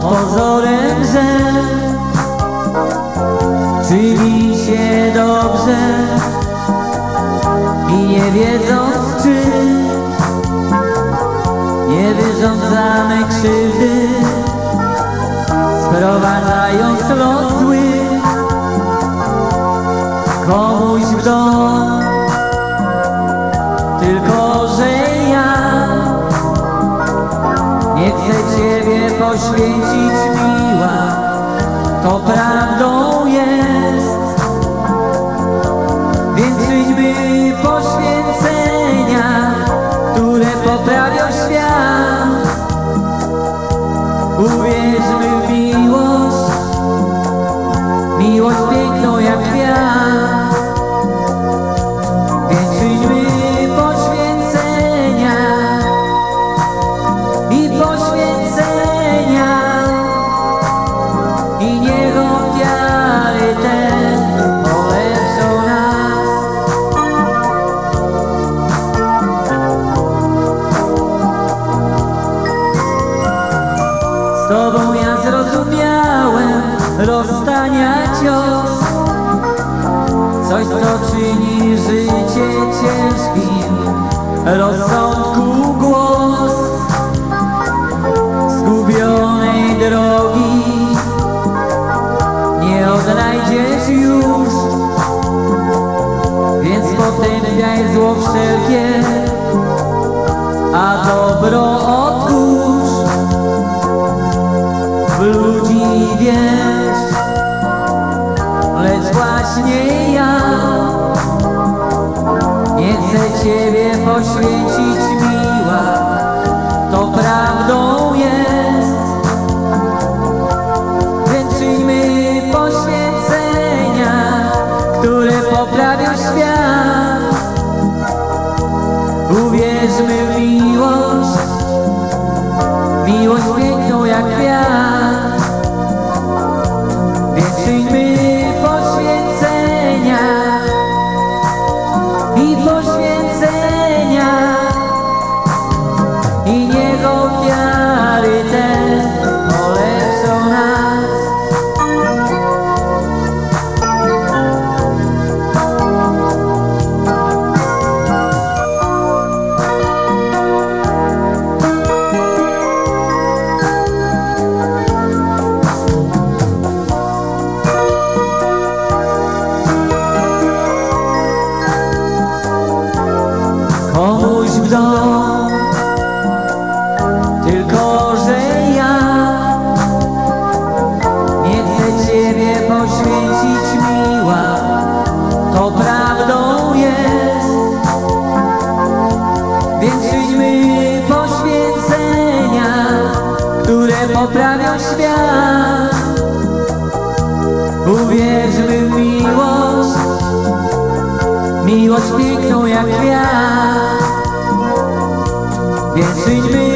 pozorem, że czyni się dobrze i nie wiedząc czy nie wyrządzamy krzywdy, chcę Ciebie poświęcić, miła, to prawdą jest. Więc czyńmy poświęcenia, które poprawią świat. Uwierzmy w miłość, Z Tobą ja zrozumiałem rozstania cios. Coś co czyni życie ciężkim Rozsądku głos. Zgubionej drogi Nie odnajdziesz już. Więc potępiaj zło wszelkie A dobro otwórz wierz Lecz właśnie ja Nie chcę Ciebie poświęcić miła. To prawdą jest. Więc czyńmy poświęcenia Które poprawią świat. Uwierzmy w miłość. Miłość piękną jak kwiat Tylko, że ja Nie chcę Ciebie poświęcić, miła. To prawdą jest. Więc czyńmy poświęcenia Które poprawią świat. Uwierzmy w miłość. Miłość piękną jak kwiat Więc czyńmy